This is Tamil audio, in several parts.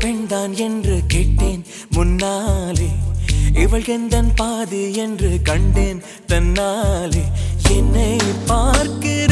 பெண்தான் என்று கேட்டேன். முன்னாலே இவள் எந்தன் பாதி என்று கண்டேன். தன்னாலே என்னை பார்க்கிற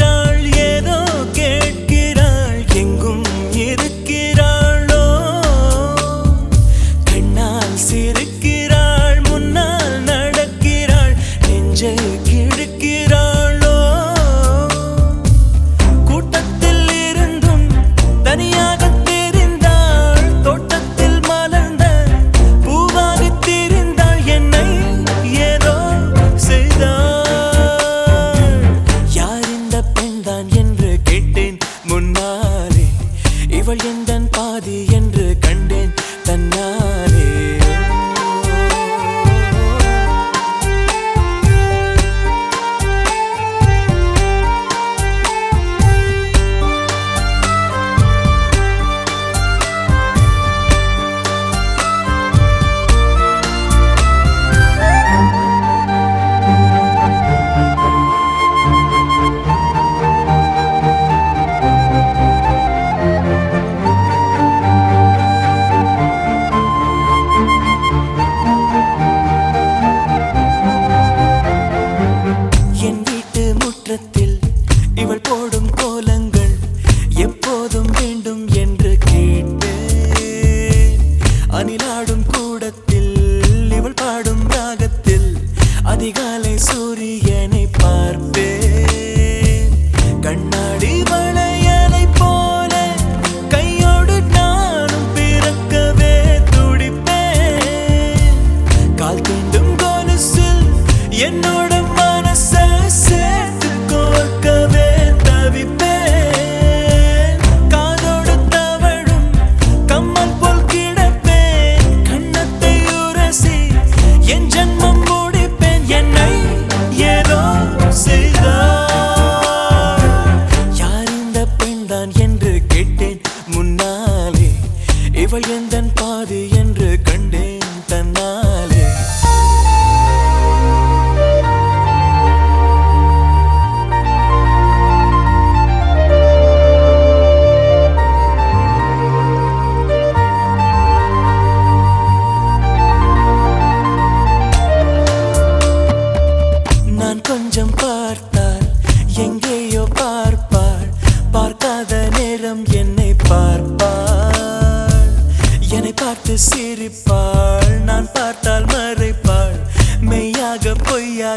இவள் எந்தன் பாதையை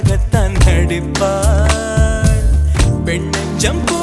எனக்காகத்தான் நடிப்பார். பெண்ணெஞ்சம் போ